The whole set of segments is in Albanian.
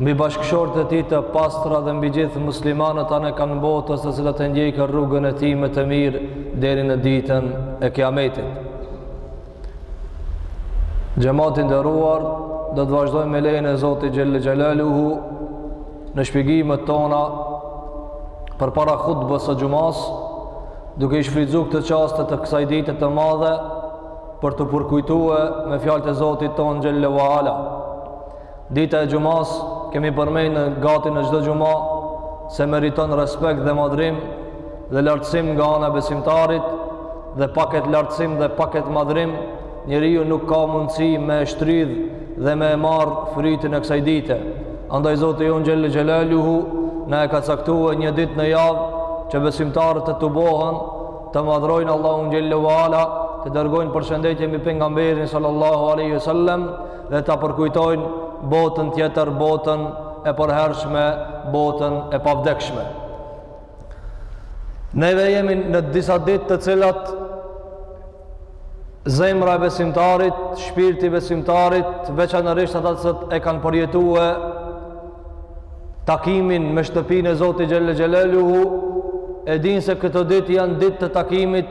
Mbi bashkëshortet e tij të pastra dhe mbi gjithë muslimanët anekënd botës të cilët e ndjekin rrugën e tij me të mirë deri në ditën e Kiametit. Xhamati i nderuar, do të vazhdojmë me lejen e Zotit Xhel-le Xhelaluhu në shpjegimet tona përpara hutbes së xhumasë, duke i shfrytëzu këto çaste të kësaj dite të madhe për t'u përkujtue me fjalët e Zotit tonë Xhel-le ue Ala. Dita e xhumasë, kemi përmend gati në çdo xhuma, se meriton respekt dhe madhërim dhe lartësim nga ana e besimtarit dhe pa këtë lartësim dhe pa këtë madhërim, njeriu nuk ka mundësi me e shtrydh dhe me e marrë frytin e kësaj dite. Andaj Zoti jonë xhel-le xhelaluhu na e ka caktue një ditë në javë që besimtarët të tubohen, të madhërojnë Allahun xhel-le ue ala, të dërgojnë përshëndetje mbi pejgamberin sallallahu alaihi wasallam dhe ta përkujtojnë botën tjetër, botën e përhershme, botën e pavdekshme. Neve jemi në disa ditë të cilat zemra e besimtarit, shpirti i besimtarit, veçanërisht ata që e kanë përjetue takimin me shtëpinë e Zotit Xhel-le Xhelaluhu, e dinë se këto ditë janë ditë të takimit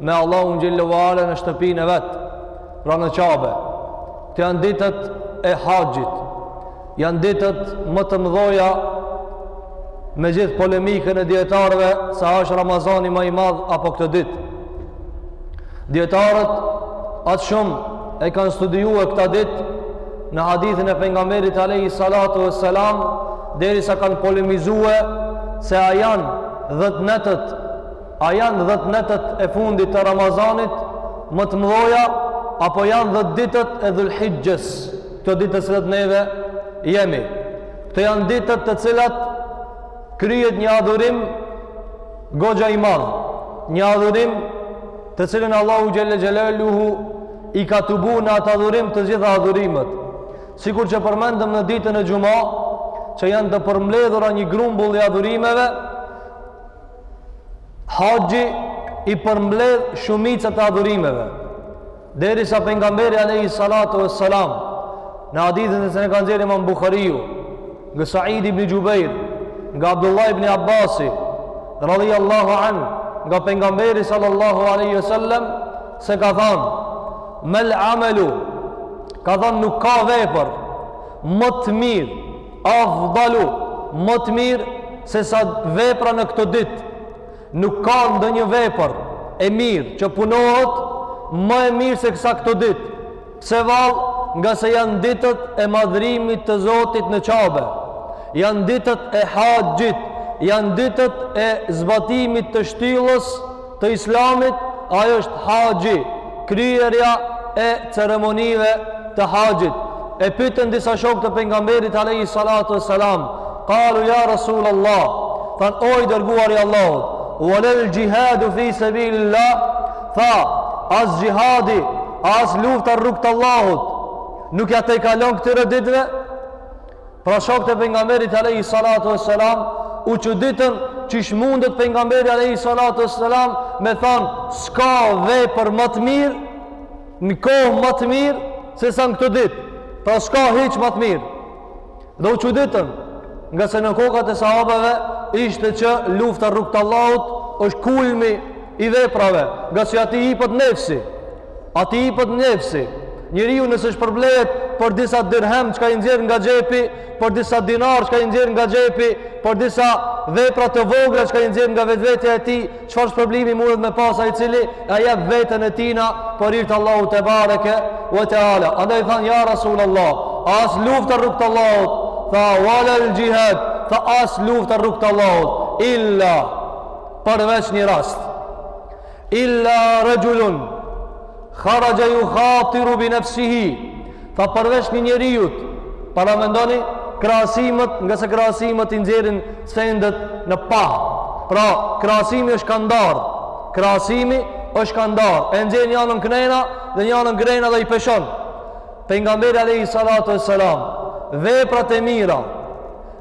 me Allahun xhel-le ue ala në shtëpinë e vet, pra në Qabe. Këto janë ditët e haxhit. Janë ditët më të mëdha me gjithë polemikën e dietarëve se a është Ramazani ma i madh apo këto ditë. Dietarët aq shumë i kanë studiue këto ditë në hadithin e pejgamberit alayhi salatu vesselam derisa kanë polemizue se a janë 10 netët A janë dhjetë netët e fundit të Ramazanit më të mëdha apo janë dhjetë ditët e Dhul-Hixhes, këto ditë të cilat neve jemi? Këto janë ditët të cilat kryhet një adhurim goxha i madh, një adhurim të cilin Allahu xhelle xhelaluhu i ka tubu në atë adhurim të gjitha adhurimet. Sikur që përmendëm në ditën e Xhumasë, që janë të përmbledhura një grumbull i adhurimeve, Haxhi i përmbledh shumicën e adhurimeve. Derisa pejgamberi alayhi salatu vesselam në hadithin që e ka nxjerrë Imam Buhariu, nga Said ibn Xhubejr, nga Abdullah ibn Abbas, radhiyallahu an, nga pejgamberi sallallahu alaihi wasallam se ka thënë: "Mal amalu" ka thënë nuk ka vepër më të mirë Afdalu, më të mirë sesa vepra në këto ditë. Nuk ka ndonjë vepër e mirë që punohet më e mirë sesa këto ditë. Pse vallë, ngase janë ditët e madhërimit të Zotit në Qabe. Janë ditët e haxhit, janë ditët e zbatimit të shtyllës të islamit ai është haxhi kryerja e ceremonive të haxhit e pyetën disa shokë të Pejgamberit alejhi salatu ue selam kalu ja rasul Allah thanë o i dërguari i Allahut ue lel xhihadu fi sebilil-lah tha as xhihadi as lufta rrugë t'Allahut nuk ia tejkalon këtyre ditve Pra shokët e Pejgamberit alejhi salatu ue selam u çuditën qysh mundet Pejgamberi alejhi salatu ue selam me thanë s'ka vepër ma të mirë në kohë ma të mirë sesa në këto ditë pra s'ka hiç ma të mirë dhe u çuditën ngase në kokat e sahabeve ishte që lufta rrugë të Allahut është kulmi i veprave ngase aty jepet nefsi Aty jepet nefsi, njeriu nëse shpërblehet për disa dirhem çka i nxjerr nga xhepi, për disa dinar çka i nxjerr nga xhepi, për disa vepra të vogla çka i nxjerr nga vetvetja e tij, çfarë shpërblimi mundet me pas ai i cili e jep veten e tina për hir t'Allahut tebareke ue teala. Andaj i thanë, ja Rasul Allah, as lufta rrugë t'Allahut, tha, ue lel xhihad, tha, as lufta rrugë t'Allahut, illa, përveç një rast, Illa rajulun kharaja yukhatiru bi nafsihi. Tha përveç një njeriu. Paramendoni krahasimet, ngase krahasimet i nxjerrin sendet në pah. Pra, krahasimi është kandar. Krahasimi është kandar. E nxjerr njanën kënena dhe njanën kënena dhe i peshon. Pejgamberi alayhi salatu wassalam, veprat e mira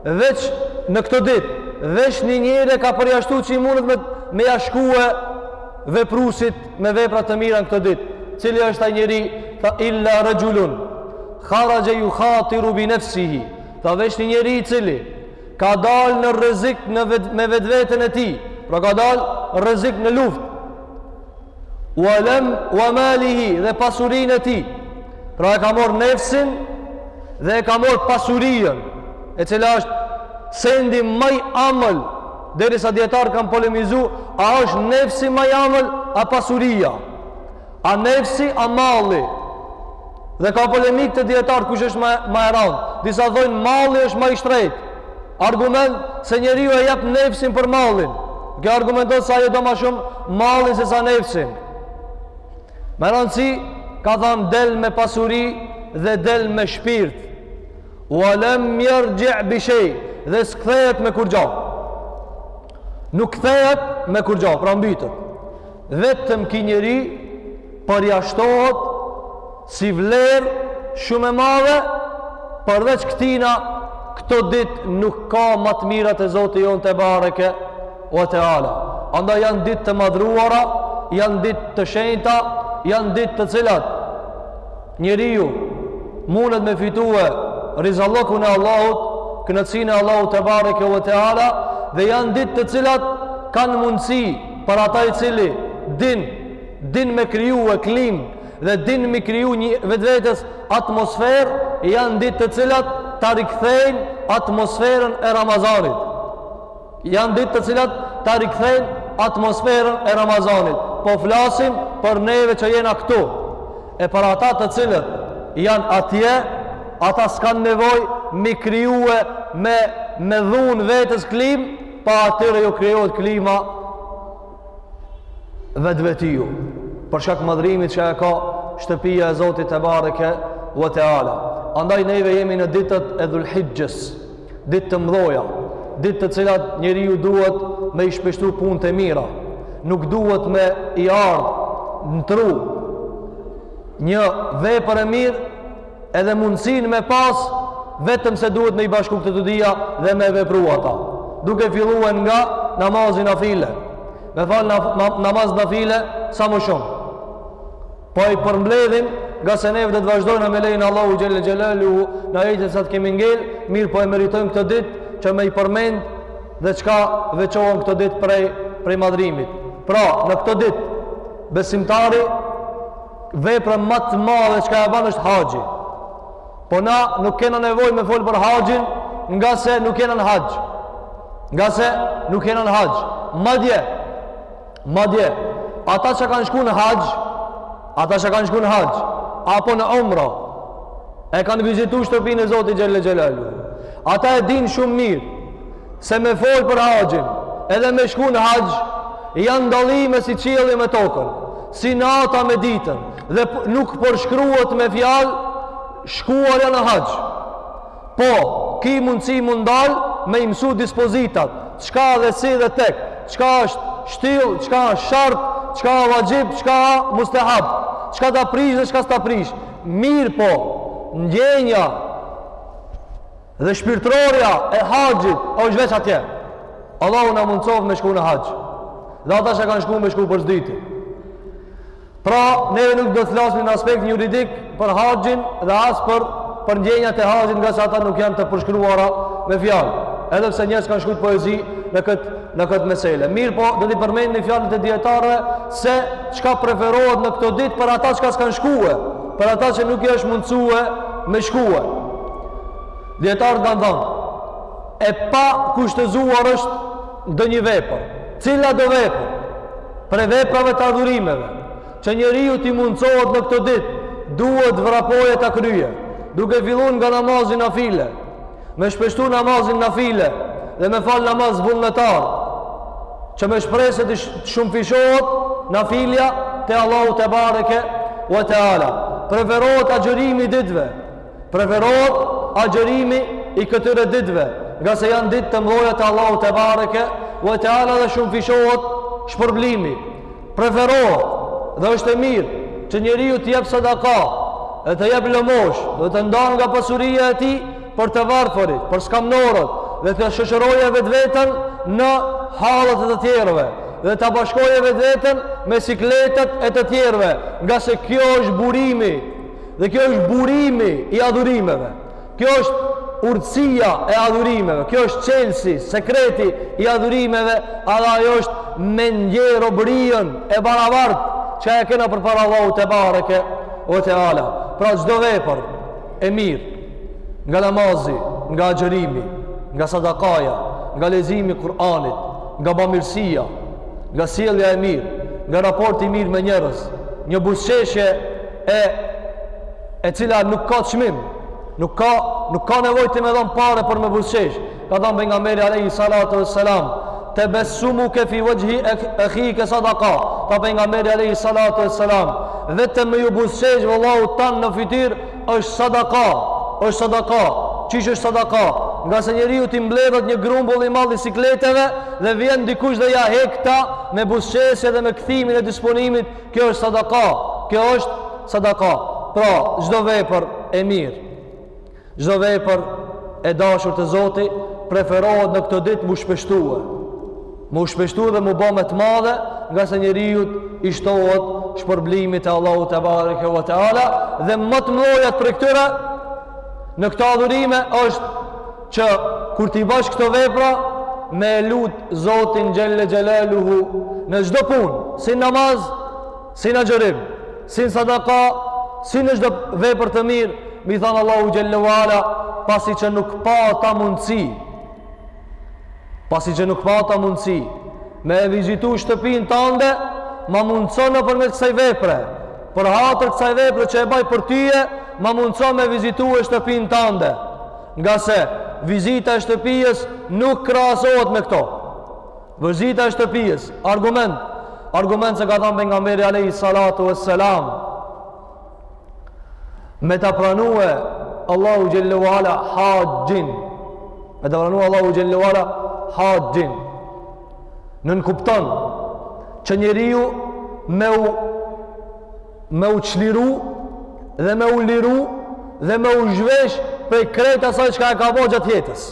Veç në këto ditë, veç një njeri e ka përjashtu që i mundet me, me ia shkue vepruesit me vepra të mira në këto ditë. Cili është ai njeri, tha illa rexhulun kharaxhe jukhatiru bi nefsihi, tha veç një njeri i cili, ka dal në rrezik në vet, me vetveten e tij, pra ka dal rrezik në luftë, Ualem ua malihi dhe pasurinë e tij. Pra e ka marrë nefsin dhe e ka marrë pasurinë, e cila është sendi ma i amël derisa dijetarë kanë polemizu, a është nefsi ma i amël a pasuria? A nefsi a malli? Dhe ka polemikë te dijetarët kush është ma e randë. Disa thojnë malli është ma i shtrejtë. Argument se njeriu e jep nefsin për mallin. Kjo argumenton se ai e do ma shumë mallin se sa nefsin. Me rëndësi, ka thanë del me pasuri dhe del me shpirt. Ue lem jerxhi' bi shej dhe s'kthehet me kurgja. Nuk kthehet me kurgja, pra mbytet. Vetëm ky njeri përjashtohet si vlerë shumë e madhe përveç këtina këto ditë nuk ka ma të mira te Zoti jonë tebareke ue teala andaj janë ditë të madhruara janë ditë të shenjta janë ditë të cilat njeriu mundet me fitue rizallëkun e Allahut kënaqësinë e Allahut tebareke ue teala dhe janë ditë të cilat kanë mundësi Për ata i cili din, din me krijue klimë dhe din me kriju një vetvetes atmosferë, janë ditë të cilat ta rikthejnë atmosferën e Ramazanit. Janë ditë të cilat ta rikthejnë atmosferën e Ramazanit. Po flasim për neve që jena këtu. E për ata të cilët janë atje, ata s'kanë nevojë me krijue me me dhunë vetes klimë, po atyre ju krijohet klima vetvetiu për shkak madhrimit që e ka shtëpia e Zotit tebareke ve teala andaj neve jemi në ditët e dhulhixhes ditë të mdhaja ditë të cilat njeriu duhet me i shpeshtu punët e mira nuk duhet me i ardhë në tru një vepër e mirë edhe mundësinë me pas vetëm se duhet me i bashku këto të dyja dhe me vepru ata duke filluen nga namazi nafile me falë na, na, namaz nafile sa më shumë po i përmbledhim ngase neve do të vazhdojmë me lejen e Allahut xhel-le xhelaluhu në ejtën sa të kemi ngel mirëpo e meritojnë këto ditë që me i përmend dhe çka veçohen këto ditë prej, prej madhrimit pra në këto ditë besimtari vepra ma të madhe çka e ban është haxhi. Po na nuk kena nevojë me folë për haxhin ngase nuk jena në haxh. Ngase nuk jena në haxh. Madje, madje, ata që kanë shku në haxh, ata që kanë shku në haxh, apo në umre, e kanë vizitu shtëpinë e Zotit xhel-le xhelaluhu. Ata e dinë shumë mirë, se me fol për haxhin edhe me shku në haxh janë dallime si qielli me tokën si nata me ditën dhe nuk përshkruhet me fjalë shkuarja në haxh po ki mundësi mundem me i mësu dispozitat çka dhe si dhe tek çka është shtyllë, çka është shart çka vaxhib, çka mustehab çka ta prish dhe çka s'ta prish mirëpo ndjenja Dhe shpirtërorja e haxhit është veç atje. Allahu na mundësoftë me shku në haxh. Dhe ata që kanë shku me shku për së dyti. Pra, neve nuk do të flasim në aspekt juridik për haxhin dhe as për për ndjenjat e haxhit, ngase ata nuk janë të përshkruara me fjalë. Edhe pse njerëz kanë shkru poezi në këtë në këtë mesele. Mirëpo, do t'i përmendim fjalët e dijetarëve se çka preferohet në këto ditë për ata që s'kanë shkue, për ata që nuk i është mundësue me shkue. Dijetarët kanë thonë, e pakushtëzuar është ndonjë vepër. Cilado vepër prej veprave të adhurimeve, që njeriut t'i mundësohet në këto ditë, duhet vrapoje ta kryje, duke fillu nga namazi nafile, me shpeshtu namazin nafile, dhe me fal namaz vullnetar, që me shpresë t'i shumëfishohet nafilja te Allahu tebareke ve teala. Preferohet agjërimi i ditëve, Preferohet agjërimi i këtyre ditëve, ngase janë ditë të mëdha te Allahu tebareke ve teala dhe shumëfishohet shpërblimi. Preferohet dhe është e mirë që njeriu të jep sadaka dhe të jep lëmoshë dhe të ndan nga pasuria e tij për të varfërit, për skamnorët dhe ta shoqërojë vetveten në hallet e të tjerëve dhe ta bashkojë vetveten me sikletet e të tjerëve, ngase kjo është burimi Dhe kjo është burimi i adhurimeve. Kjo është urtësia e adhurimeve. Kjo është çelësi, sekreti i adhurimeve, edhe ajo është me ndje robërinë e barabartë që e kena përpara Allahut tebareke ve teala. Pra çdo vepër e mirë nga namazi, nga agjërimi, nga sadakaja, nga leximi i Kur'anit, nga bamirësia, nga sjellja e mirë, nga raporti i mirë me njerëz, një buzëqeshje e e cila nuk ka çmim, nuk ka nuk ka nevojë ti me dhonë pare për me buzëqesh. Ka thënë pejgamberi alejhi salatu ve selam, "Tebessumuke fi vexhhi ehike sadaka." Tha pejgamberi alejhi salatu ve selam, "Vetëm me ju buzëqesh vëllaut tand në fytyrë është sadaka, është sadaka." Qysh është sadaka? Ngase njeriut t'i mblidhet një grumbull i madh i sikleteve dhe vjen dikush dhe ja hek ato me buzëqeshje dhe me kthimin e disponimit Kjo është sadaka, kjo është sadaka. Pra, çdo vepër e mirë, çdo vepër e dashur te Zoti preferohet në këto ditë m'u shpeshtue. M'u shpeshtu dhe m'u ba me të madhe, nga se njeriut i shtohet shpërblimi te Allahu tebareke ve teala dhe ma të mëdhajat prej këtyre në këto adhurime është që kur t'i bash këto vepra me e lut Zotin xhel-le xhelaluhu në çdo punë si n'namaz si n'agjërim si në sadaka si në çdo vepër të mirë m'i thanë Allahut xhel-le ve ala pasi që nuk pata mundësi pasi që nuk pata mundësi me e vizitu shtëpinë tande ma mundëso nëpërmjet kësaj vepre për hatër kësaj vepre që e baj për tyje ma mundëso me e vizitue shtëpinë tande Ngase vizita e shtëpisë nuk krahasohet me këto. Vizita e shtëpisë, argument, argument se ka thanë pejgamberi alejhi salatu ve selam, me ta pranue Allahu xhel-le ve ala haxhin, me ta pranue Allahu xhel-le ve ala haxhin, nënkupton që njeriu me u me u çliru dhe me u liru dhe me u zhvesh prej krejt asaj çka e ka bo gjatë jetës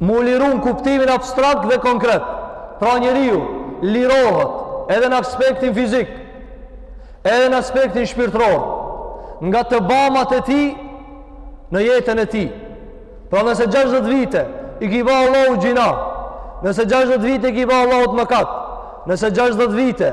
m'u liru në kuptimin abstrakt dhe konkret pra njeriu lirohet edhe në aspektin fizik edhe në aspektin shpirtëror nga të bamat e tij në jetën e tij pra nëse 60 vite i ki ba Allahut gjynah nëse 60 vite i ki ba Allahut mëkat nëse 60 vite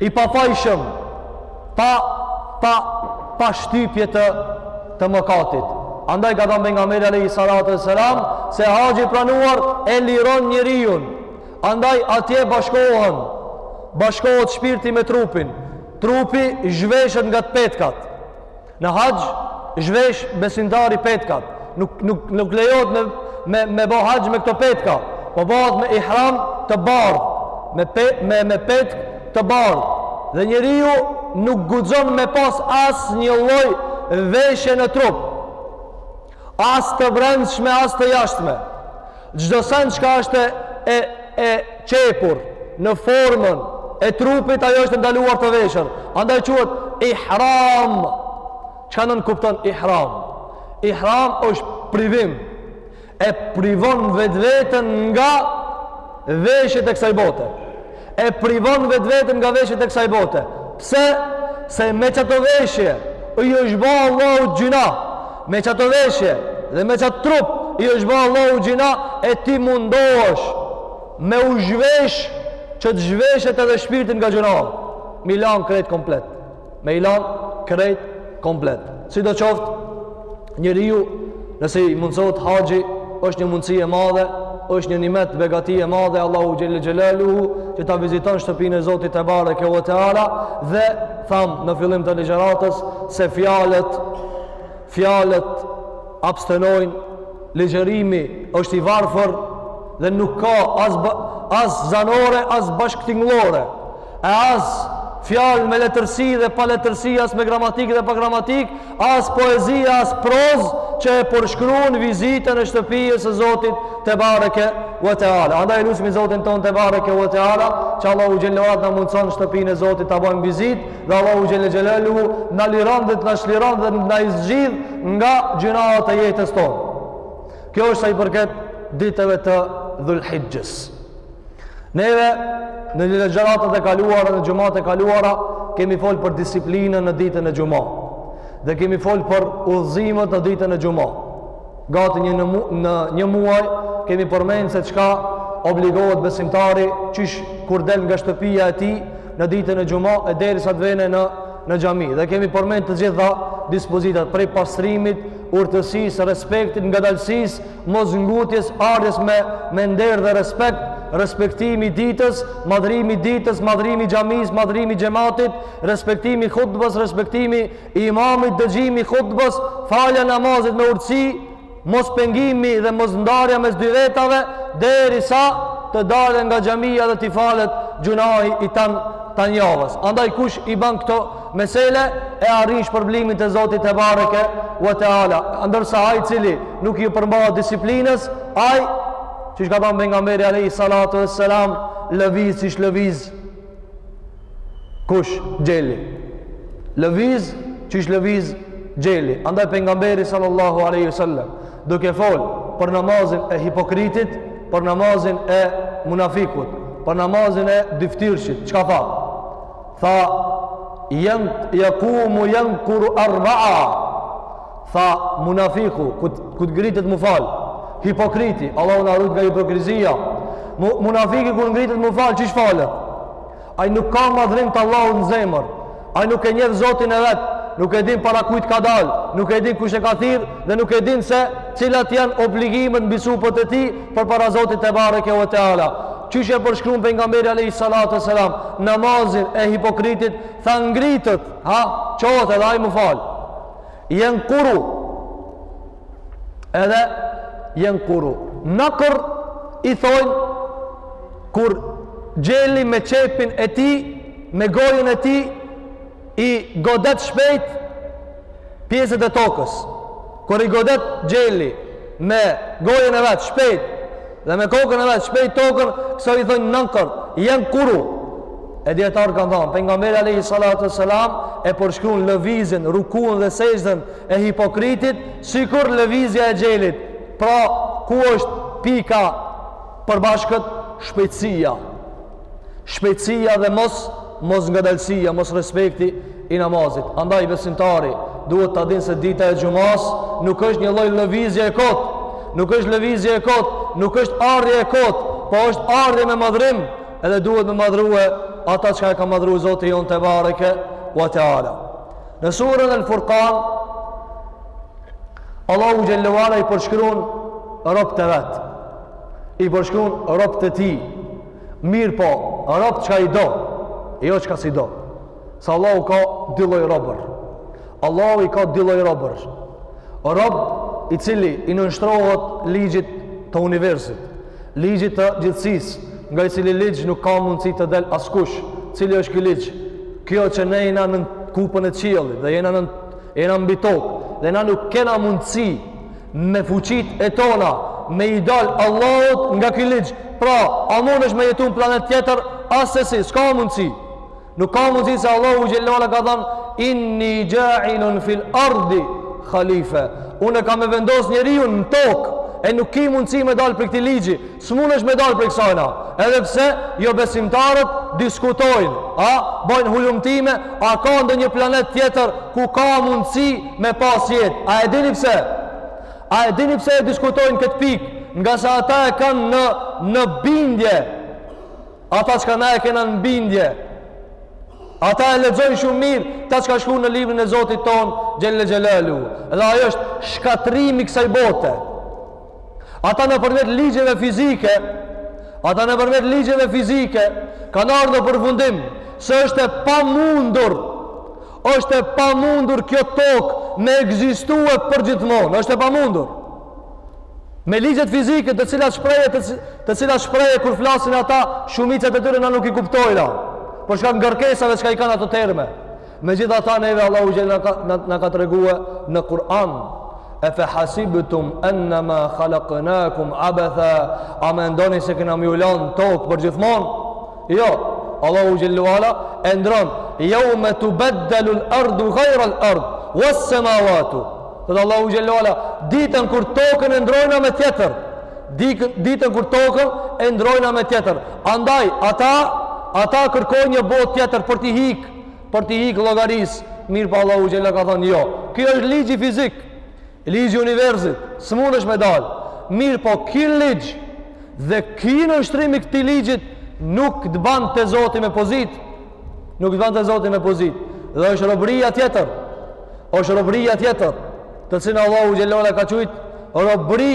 I pafajshëm, pa, pa, pa shtypje të, të mëkatit. Andaj ka thënë pejgamberi alayhi salatu wasalam se haxhi i pranuar e liron njeriun. Andaj atje bashkohen, bashkohet shpirti me trupin. Trupi zhveshet nga të petkat. Në haxh zhvesh besimtari petkat. Nuk nuk nuk lejohet me me me bo haxh me këto petka. Po bëhet me ihram të bardhë, me pe, me me petk të bardhë. Dhe njeriu nuk guxon me pas asnjë lloj veshje në trup. As të brendshme, as të jashtme. Çdo send çka është e e qepur në formën e trupit ajo është e ndaluar të veshet. Andaj quhet ihram. Çka nënkupton ihram? Ihram është privim. E privon vetveten nga veshjet e kësaj bote. E privon vetveten nga veshjet e kësaj bote. Pse? Se me qato veshje, i është ba Allahut gjynah. Me qato veshje dhe me qat trup, i është ba Allahut gjynah, e ti mundohesh me u zhvesh që të zhveshet edhe shpirti nga gjynahu. Me i lan krejt komplet. me i lan krejt komplet sido qoftë njeriu nëse i mundësohet haxhi është një mundësi e madhe është një nimet begati e madhe e Allahut xhel-le xhelaluhu që ta viziton shtëpinë e Zotit tebareke ve teala dhe thamë në fillim të ligjëratës se fjalët fjalët abstenojnë ligjërimi është i varfër dhe nuk ka as, as zanore as bashkëtingëllore E as fjalë me letërsi dhe pa letërsi, as me gramatikë dhe pa gramatikë, as poezi, as prozë që e përshkruan vizitën e shtëpisë së Zotit tebareke ve teala. Andaj e lusmi Zotin tonë tebareke ve teala, që Allahu xhelaluhu na mundson shtëpinë e Zotit ta bëjmë vizitë dhe Allahu xhel-le xhelaluhu na liron dhe na çliron dhe na zgjidh nga gjynahet e jetës tonë. Kjo është sa i përket ditëve të Dhulhixhes. Neve, në ligjëratat e kaluara, në xhumat e kaluara, kemi fol për disiplinën në ditën e xhuma. Dhe kemi fol për udhëzimet në ditën e xhuma. Gati një në, mu, në një muaj, kemi përmend se çka obligohet besimtari, qysh kur del nga shtëpia e tij, në ditën e xhuma, e derisa të vjen në, në xhami. Dhe kemi përmend të gjitha dispozitat, prej pastrimit, urtësisë, respektit, ngadalësisë, mosngutjes, ardhjes me, me nder dhe respekt, respektimi i ditës, madhërimi i ditës, madhërimi i xhamisë, madhërimi i xhematit, respektimi i hutbes, respektimi i imamit, dëgjimi i hutbes, falja e namazit me urtësi, mospengimi dhe mosndarja mes dy vetave, derisa të dalë nga xhamia dhe t'i falet gjynahi i tan, tan javës. Andaj kush i ban këto Mesele e arrin shpërblimin te Zoti tebareke ve teala. A ndërsa ai i cili nuk ju përmbahet disiplinës, ai qysh ka than pejgamberi alejhi salatu vesselam, lëviz qysh lëviz kush gjeli. Lëviz qysh lëviz gjeli. Andaj pejgamberi sallallahu alejhi ve sel-lem duke fol për namazin e hipokritit, për namazin e munafikut, për namazin e dyftyrshit, çka tha? Tha, jen, jakumu jenkuru arba'a. Tha, munafiku, kur ngritet m'u falë, hipokriti, Allahu na rujt nga hipokrizia. Munafiki kur ngritet m'u falë, qysh falet? Ai nuk ka madhrim të Allahut n'zemër. Ai nuk e njef zotin e vet, nuk e din para kujt ka dalë, nuk e din kush e ka thirr, dhe nuk e din se cilat janë obligimet mbi supet e tij përpara zotit tebareke ve teala. Qysh e përshkrun pejgamberi alejhi salatu selam namazin e hipokritit, tha ngritet, ha, çohet edhe ai m'u fal. Jenkuru. Edhe jenkuru. Nakr i thojnë kur gjeli me sqepin e tij, me gojën e tij i godet shpejt pjesët e tokës kur i godet gjeli me gojën e vet shpejt dhe me kokën e vet shpejt tokën kësaj i thonë nakr jenkuru e dijetarët kanë thanë pejgamberi alejhi salatu selam e përshkrun lëvizjen, rukunë dhe sexhden e hipokritit sikur lëvizja e gjelit pra ku është pika e përbashkët shpejtësia shpejtësia dhe mos mos ngadalësia, mos respekti i namazit. Andaj besimtari duhet ta dinë se dita e xhumasë nuk është një lloj lëvizje e kotë. Nuk është lëvizje e kotë, nuk është ardhje e kotë, po është ardhje me madhrim, edhe duhet me madhrue ata çka e ka madhru Zoti jonë tebareke ve teala. Në suren Al-Furqan Allahu xhel-le ve ala i përshkrun robt e vet. I përshkrun robt e tij Mirpo, rob çka i do, e jo çka s'i do. Se Allahu ka dy lloj robër. Allahu i ka dy lloj robër. Rob i cili i nënshtrohet ligjit të universit, ligjit të gjithësisë, nga i cili ligj nuk ka mundësi të del askush. Cili është ky ligj? Kjo që ne jena nën kupën e qiellit dhe jena në jena mbi tokë dhe na nuk kena mundësi me fuqitë tona me i dal Allahut nga ky ligj. Pra, a mundesh me jetu në planet tjetër? Asesi, s'ka mundësi. Nuk ka mundësi se Allahu xhel-le ve ala ka thanë inni xha'ilun fil ardi khalife. Unë kam me vendos njeriun në tokë e nuk ki mundësi me dalë prej këtij ligji. S'mundesh me dalë prej kësajna. Edhe pse jobesimtarët diskutojnë, a bojnë hulumtime, a ka ndonjë planet tjetër ku ka mundësi me pas jetë. A e dini pse? A e dini pse e diskutojnë këtë pikë? Ngase ata e kanë në në bindje. Ata çka na e kena në bindje. Ata e lexojnë shumë mirë ata çka shkruan në librin e Zotit tonë Xhelle Xhelaluhu. Dhe ajo është shkatrimi i kësaj bote. Ata nëpërmjet ligjeve fizike, ata nëpërmjet ligjeve fizike, kanë ardhë në përfundim, se është e pamundur, është e pamundur kjo tokë me ekzistue përgjithmonë, është e pamundur. Me ligjet fizike të cilat shprehje, të, të cilat shprehje kur flasin ata, shumicën e tyre na nuk i kuptojna, për shkak ngarkesave çka i kanë ato terme. Megjithatë neve Allahu xhelle na ka tregue në Kur'an Efe hasibtum ennema halaknakum abetha A mendoni se kena me ju lanë n'tokë përgjithmonë Jo, Allahu xhelle ve ala e ndrron Jeume tubeddelul erdu gajrel erdi ves semavatu Dhe Allahu xhelle ve ala Ditën kur tokën e ndrrojna me tjetër Ditën kur tokën e ndrrojna me tjetër Andaj, ata, ata kërkojnë një botë tjetër për t'i hikë për t'i ikë llogarisë, mirëpo Allahu xhelle ka thonë, jo, ky është ligji fizik, ligji i universit, s'mundesh me dalë, mirëpo ky ligj, dhe ky nënshtrim i këtij ligjit, nuk të ban te Zoti me pozitë, nuk të ban te Zoti me pozitë, dhe është robëria tjetër, është robëria tjetër, të cilën Allahu xhelle ka qujtë, robëri,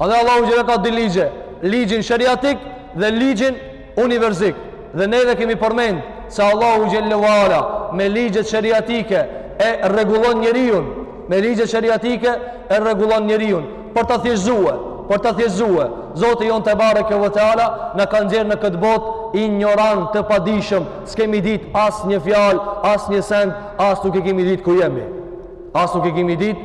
Edhe Allahu xhelle ka dy ligje, ligjin sheriatik dhe ligjin univerzik. Dhe ne dhe kemi përmend se Allahu xhelle ve ala me ligjet sheriatike e rregullon njeriun, me ligjet sheriatike e rregullon njeriun, për ta thjeshtëzue, për ta thjeshtëzue. Zoti jonë tebareke ve teala, na ka nxjerrë në këtë botë, injorantë të padijshëm, s'kemi dit asnjë fjalë, asnjë send, as nuk e kemi dit ku jemi. As nuk e kemi dit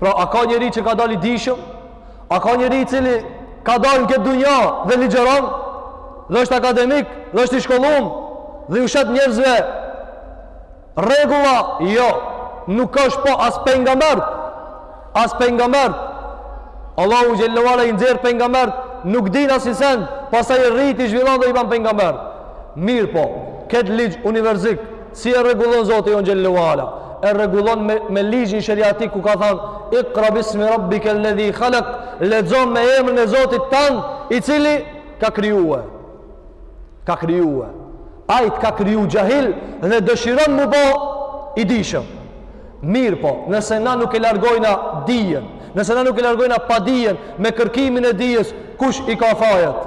Pra, a ka njeri që ka dalë i dijshëm? A ka njeri cili ka dalë në këtë dunja dhe ligjëron? Dhe është akademik? Dhe është i shkollum? Dhe ju shet njerëzve rregulla? Jo. Nuk është po as pejgamerët. As pejgamerët. Allahu xhelle ve ala i nxjerr pejgamerët. Nuk dinë asni sen, pastaj rrit i zhvillon dhe i ban pejgamerë. Mirëpo, këtë ligj univerzik, Si e rregullon Zoti jonë xhelle ve ala? E rregullon me me ligjin sheriatik ku ka thënë Iqra bismi rabbika alladhi khalaq, lexo me emrin e Zotit tand, i cili ka krijue. Ka krijue. Ai të ka kriju xhahil dhe dëshiron m'u bë i dijshëm. Mirëpo, nëse na nuk e largojna dijen, nëse na nuk e largojna padijen me kërkimin e dijes, kush i ka fajet?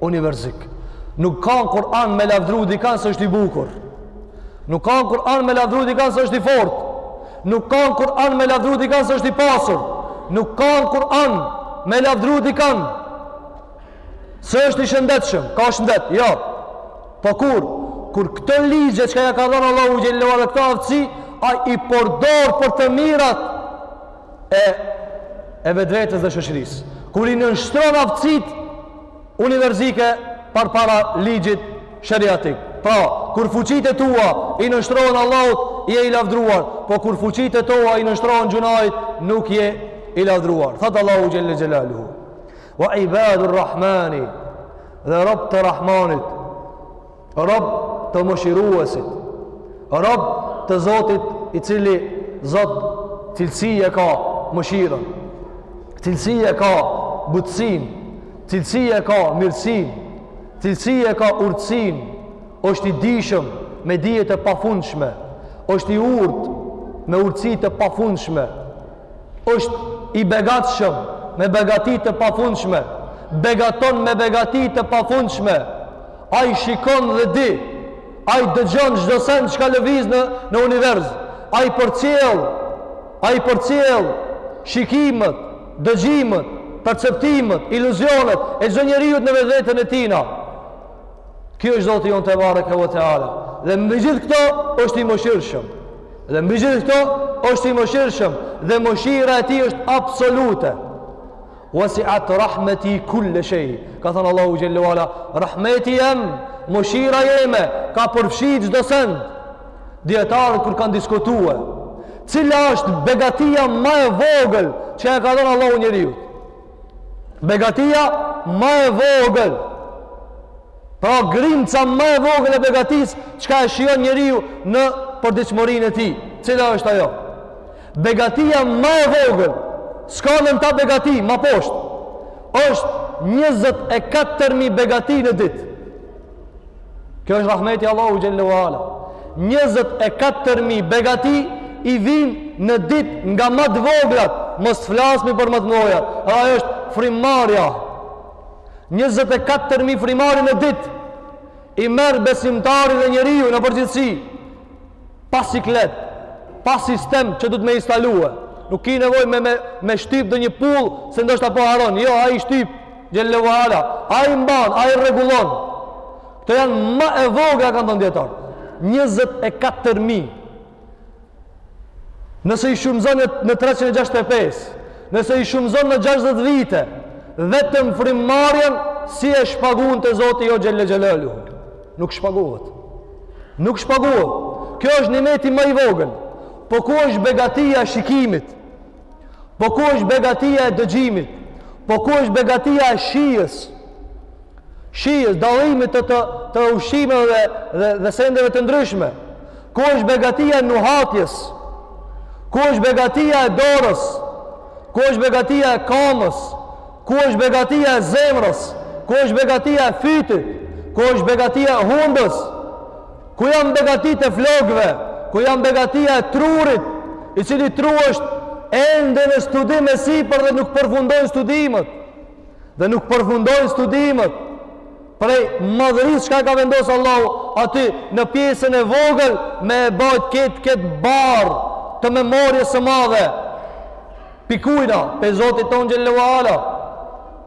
Univerzik. Nuk ka në Kur'an me lavdru dikan se është i bukur. Nuk ka në Kur'an me lavdru dikan se është i fortë. Nuk ka në Kur'an me lavdru dikan se është i pasur. Nuk ka në Kur'an me lavdru dikan se është i shëndetshëm. Ka shëndet, jo. Po kur, kur këto ligje çka ja ka dhënë Allahu xhelle ve ala dhe këto aftësi, a i përdor për të mirat e e vetvetes dhe shoqërisë. Kur i nënshtron aftësitë universike përpara ligjit shariatik. Pra, kur fuqitë e tua i nënshtrohen Allahut, je i lavdruar, po kur fuqitë e tua i nënshtrohen gjynahit, nuk je i lavdruar. Thot Allahu xhelle xhelaluhu. Wa ibadur rahmani dhe rob të Rahmanit Rob të mëshiruesit, rob të Zotit i cili Zot cilësi e ka mëshirën, cilësi e ka butësin, cilësi e ka mirësin, cilësi e ka urtësin, është i dijshëm me dije të pafundshme, është i urt me urtësi të pafundshme, është i begatshëm me begati të pafundshme, begaton me begati të pafundshme, Ai shikon dhe di. Ai dëgjon çdo send çka lëviz në univers. Ai përcjell. Ai përcjell shikimet, dëgjimet, perceptimet, iluzionet e çdo njeriu në vetveten e tij. Ky është Zoti jon tebareke ve teala. Dhe mbi gjithë këto është i mëshirshëm. Dhe mbi gjithë këto është i mëshirshëm dhe mëshira e tij është absolute. Wasi'at rahmeti kulle shej, ka thanë Allahu xhelle ve ala, rahmeti jem, mëshira jeme, ka përfshi çdo send. Dijetarët kur kanë diskutue, cila është begatia ma e vogël që e ka dhënë Allahu njeriut? Begatia ma e vogël. Pra grimca ma e vogël e begatisë, çka e shijon njeriu në përditshmërinë e tij. Cila është ajo? Begatia ma e vogël, s'ka nën ta begati, ma poshtë. Është 24000 begati në ditë. Ky është rahmeti Allahut xhelle ve ala. 24000 begati i vin në ditë nga ma të voglat, mos flasmi për ma të mëdhaja. Ajo është frymëmarrja 24000 frymëmarrje në ditë i merr besimtari dhe njeriu në përgjithësi pa siklet, pa sistem që duhet me instalue. Nuk ki nevoj me, me, me shtyp dhe një pullë se ndoshta po harron. Jo, ai shtyp, xhelle ve ala. Ai mban, ai rregullon. Këto janë ma e vogla, kanë thënë dijetarët. 24.000. Nëse i shumëzon në 365, nëse i shumëzon në 60 vite, vetëm frymëmarrjen si e shpagun te Zoti jon xhelle xhelaluhu. Nuk shpaguhet. Nuk shpaguhet. Ky është nimeti ma i vogël. Po ku është begatia e shikimit? Po ku është begatia e dëgjimit? Po ku është begatia e shijës? Shijës, dallimit të, të, të ushqimeve dhe, dhe, dhe sendeve të ndryshme. Ku është begatia e nuhatjes? Ku është begatia e dorës? Ku është begatia e kamës? Ku është begatia e zemrës? Ku është begatia e fytit? Ku është begatia e hundës? Ku janë begatitë e flokëve? Ku janë begatitë e trurit? I cili tru është ende në studim e sipër dhe nuk përfundojnë studimet. Dhe nuk përfundojnë studimet. Prej madhërisë çka ka vendosur Allahu aty në pjesën e vogël me e bajt këtë këtë barrë të memories së madhe. Pi kujna, pej Zotit tonë xhelle ve ala.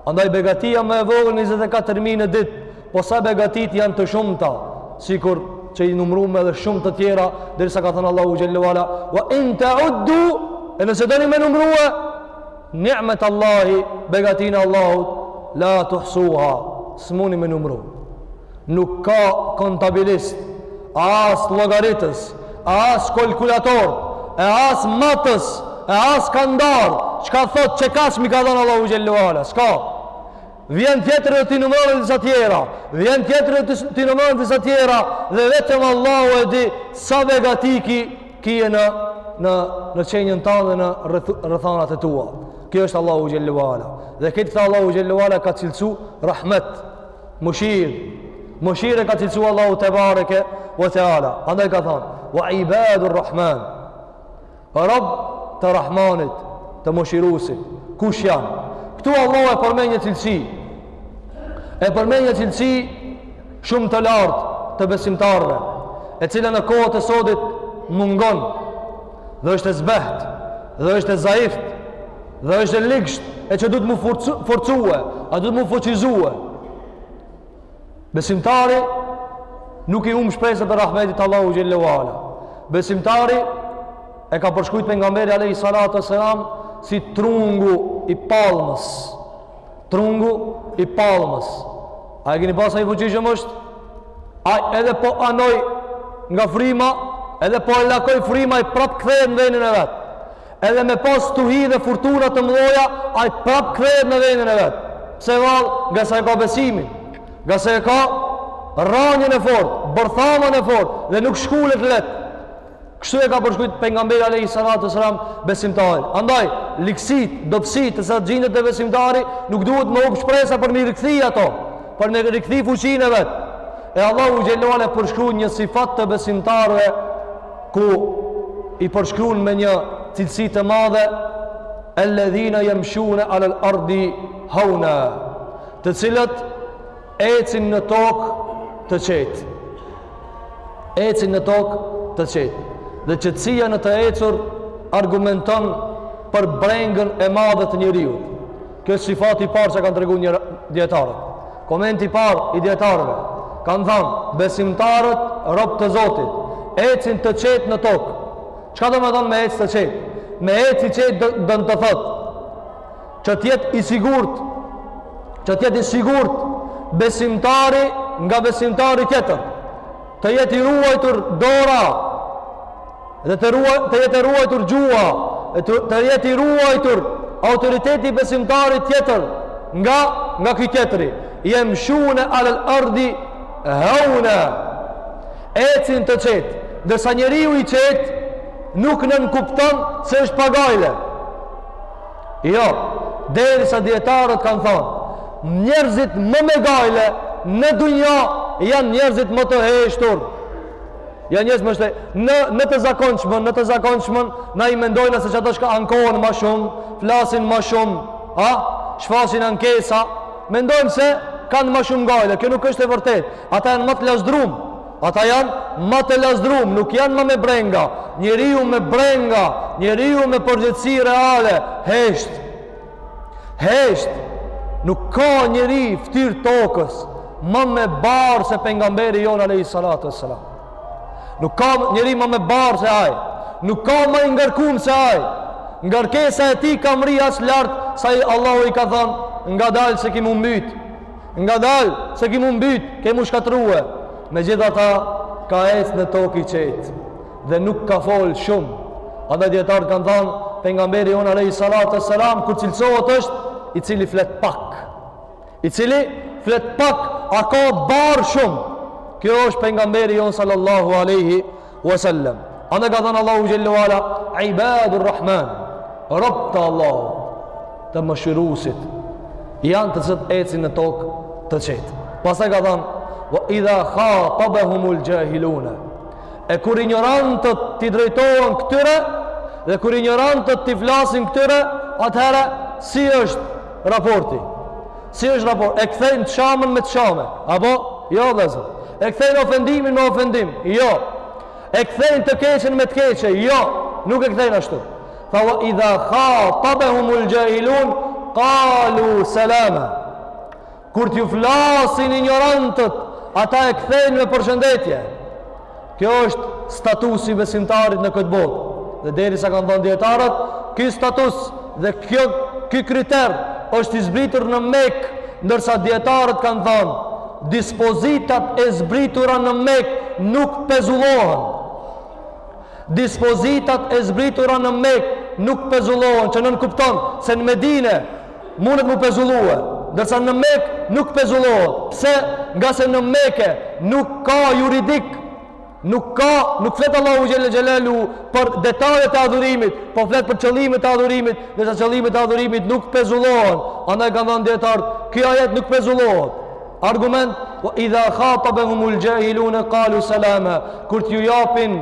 Andaj begatia më e vogël 24.000 në ditë Po sa begatitë janë të shumta, sikur që i numëruam edhe shumë të tjera, derisa ka thënë Allahu xhelle ve ala, "Wa in ta'uddu" E nëse doni me numëru ni'mat Allahi, begatinë e Allahut, la tuhsuha, s'muni me numëru. Nuk ka kontabilist, as llogaritës, as kalkulator, e as matës, e as kandar, çka thotë qe kaq m'i ka dhënë Allahu xhelle ve ala, s'ka. Vjen tjetri dhe t'i numëron disa tjera. Vjen tjetri dhe t'i numëron disa tjera dhe vetëm Allahu e di sa begati ki, ki e në në në qenien tande dhe në rrethanat e tua. Kjo është Allahu xhelle ve ala. Dhe këtë, këta Allahu xhelle ve ala ka cilësu rahmet, mëshirë. Mëshirë e ka cilësu Allahu tebareke ve teala. Andaj ka thënë: "Wa ibadur rahman" Rob të Rahmanit, të Mëshiruesit. Kush janë? Ktu Allahu e përmend një cilësi. E përmend një cilësi shumë të lartë të besimtarëve, e cila në kohët e sodit mungon dhe është e zbehtë dhe është e zaift dhe është e ligshtë e që duhet m'u forcue a duhet m'u fuqizue Besimtari nuk i humb shpresat prej rahmetit të Allahu xhelle ve ala. Besimtari e ka përshkruajtur pejgamberi alayhi salatu wasalam si trungu i palmës. Trungu i palmës. A e keni pa sa i fuqishëm është? Ai edhe po anoi nga frima, edhe po e lakoi frima ai prap kthehet në vendin e vet. Edhe me pas stuhi dhe furtuna të mëdha, ai prap kthehet në vendin e vet. Pse vallë, ngase e ka besimin, ngase e ka rrënjën e fortë, bërthamën e fortë dhe nuk shkulet leht. Kështu e ka përshkruajtur pejgamberi alayhi salatu sallam besimtarin. Andaj, ligësi, dobësi, të sa gjindet te besimtari, nuk duhet me hup shpresa për m'i rikthi ato, për me rikthi fuqinë e vet. E Allahu xhelle ve ala përshkruan një sifat të besimtarëve ku i përshkruan me një cilësi të madhe alladhina yamshuna ala al-ardi hauna të cilët ecin në tokë të qetë ecin në tokë të qetë dhe qëtësia në të ecur argumenton për brengën e madhe të njeriut kjo është sifati i parë që kanë tregu dijetarët Komenti i parë i dijetarëve kanë thanë besimtarët rob të Zotit, ecin të qetë në tokë. Çka domethonë me ec të qetë? Me ec i qetë don të thotë që të jetë i sigurt, që të jetë i sigurt besimtari nga besimtari tjetër. Të jetë e ruajtur dora dhe të, ruaj, të jetë e ruajtur gjuha, të jetë i ruajtur autoriteti i besimtarit tjetër nga, nga ky tjetri jemshune alel ardi haune ecin të qetë ndërsa njeriu i qetë nuk nënkupton se është pa gajle jo derisa dijetarët kanë thonë njerëzit më me gajle në dunja janë njerëzit më të heshtur Janë njerëz më, është, në në të zakonshmën, në të zakonshmën, na i mendojna se qata që ankohen ma shumë, flasin ma shumë, a? Shfaqin ankesa, mendojnë se kanë ma shumë gajle, kjo nuk është e vërtetë. Ata janë ma të lazdrum. Ata janë ma të lazdrum, nuk janë ma me brenga. Njeriu me brenga, njeriu me përgjegjësi reale, hesht. Hesht, nuk ka njeri n'ftyrë t'tokës, ma me barrë se pejgamberi jonë alejhi salatu ve selam. Nuk ka njeri ma me barrë se ai, nuk ka ma i ngarkun se ai, ngarkesa e tij ka mrri aq lart, saqë Allahu i ka thonë, ngadalë se ki m'u mbytë, ngadalë se ki m'u mbytë, ke m'u shkatërru e, megjithatë, ka ecë në tokë i qetë. dhe nuk ka fol shum andaj dijetarët kan than pejgamberi jon alejhi salatu ve selam kur cilsohet është i cili flet pak i cili flet pak a ka barr shum kjo është pejgamberi jon sallallahu alaihi wasallam andaj ka than allah jelle wa ala ibadur rahman robt e allahut të mëshiruesit janë të qet ecin në tok të qet pastaj ka than wa idha khatabahumul jahiluna E kur injorantët t'i drejtohen këtyre dhe kur injorantët t'i flasin këtyre, atëherë si është raporti? Si është raport? E kthejnë të shamën me të shame. Apo? Jo, vllezër. E kthejnë ofendimin me ofendim. Jo. E kthejnë të keqen me të keqe. Jo. Nuk e kthejnë ashtu. Tha wa idha khatabehumul xhahilun, kalu selama. Kur t'ju flasin injorantët, ata e kthejnë me përshëndetje. Kjo është statusi i besimtarit në këtë botë. Dhe derisa kanë thënë dijetarët, ky status dhe ky, ky kriter është i zbritur në Mekë, ndërsa dijetarët kanë thënë, dispozitat e zbritura në Mekë nuk pezullohen. Dispozitat e zbritura në Mekë nuk pezullohen, që nënkupton se në Medine, Munden m'u pezullue, ndërsa në Mekë nuk pezullohen. Pse? Ngase në Meke nuk ka juridik, nuk ka, nuk flet Allahu xhel-le xhelaluhu për detajet e adhurimit, po flet për qëllimet e adhurimit, ndërsa qëllimet e adhurimit nuk pezullohen. Andaj kanë thënë dijetarët, ky ajet nuk pezullohet. Argument, idha khatabehumul xhahilune kalu selame, kur t'ju japin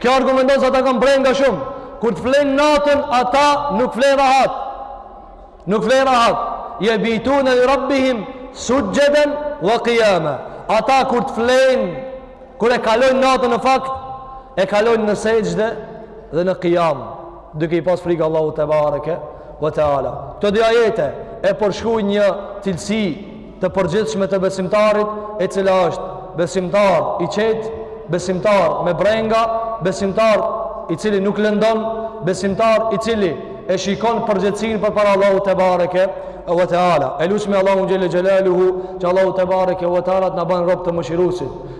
Kjo argumenton se ata kanë brenga shumë. Kur të flenë natën, ata nuk flenë rahat. Nuk flenë rahat. Jebitune li rabbihim, suxheden ve kijame. Ata kur të flenë, kur e kalojnë natën në fakt, e kalojnë në sexhde dhe në kijam. duke i pas frikë Allahut tebareke ve teala. Këto dy ajete e përshkruajnë një cilësi të përgjithshme të besimtarit, e cila është besimtar i qetë, besimtar me brenga, besimtar i cili nuk lëndon, besimtar i cili e shikon përgjegjësinë përpara Allahut tebareke ve teala. E lusmi Allahun xhelle xhelaluhu, që Allahu tebareke ve teala të na ban rob të Mëshiruesit.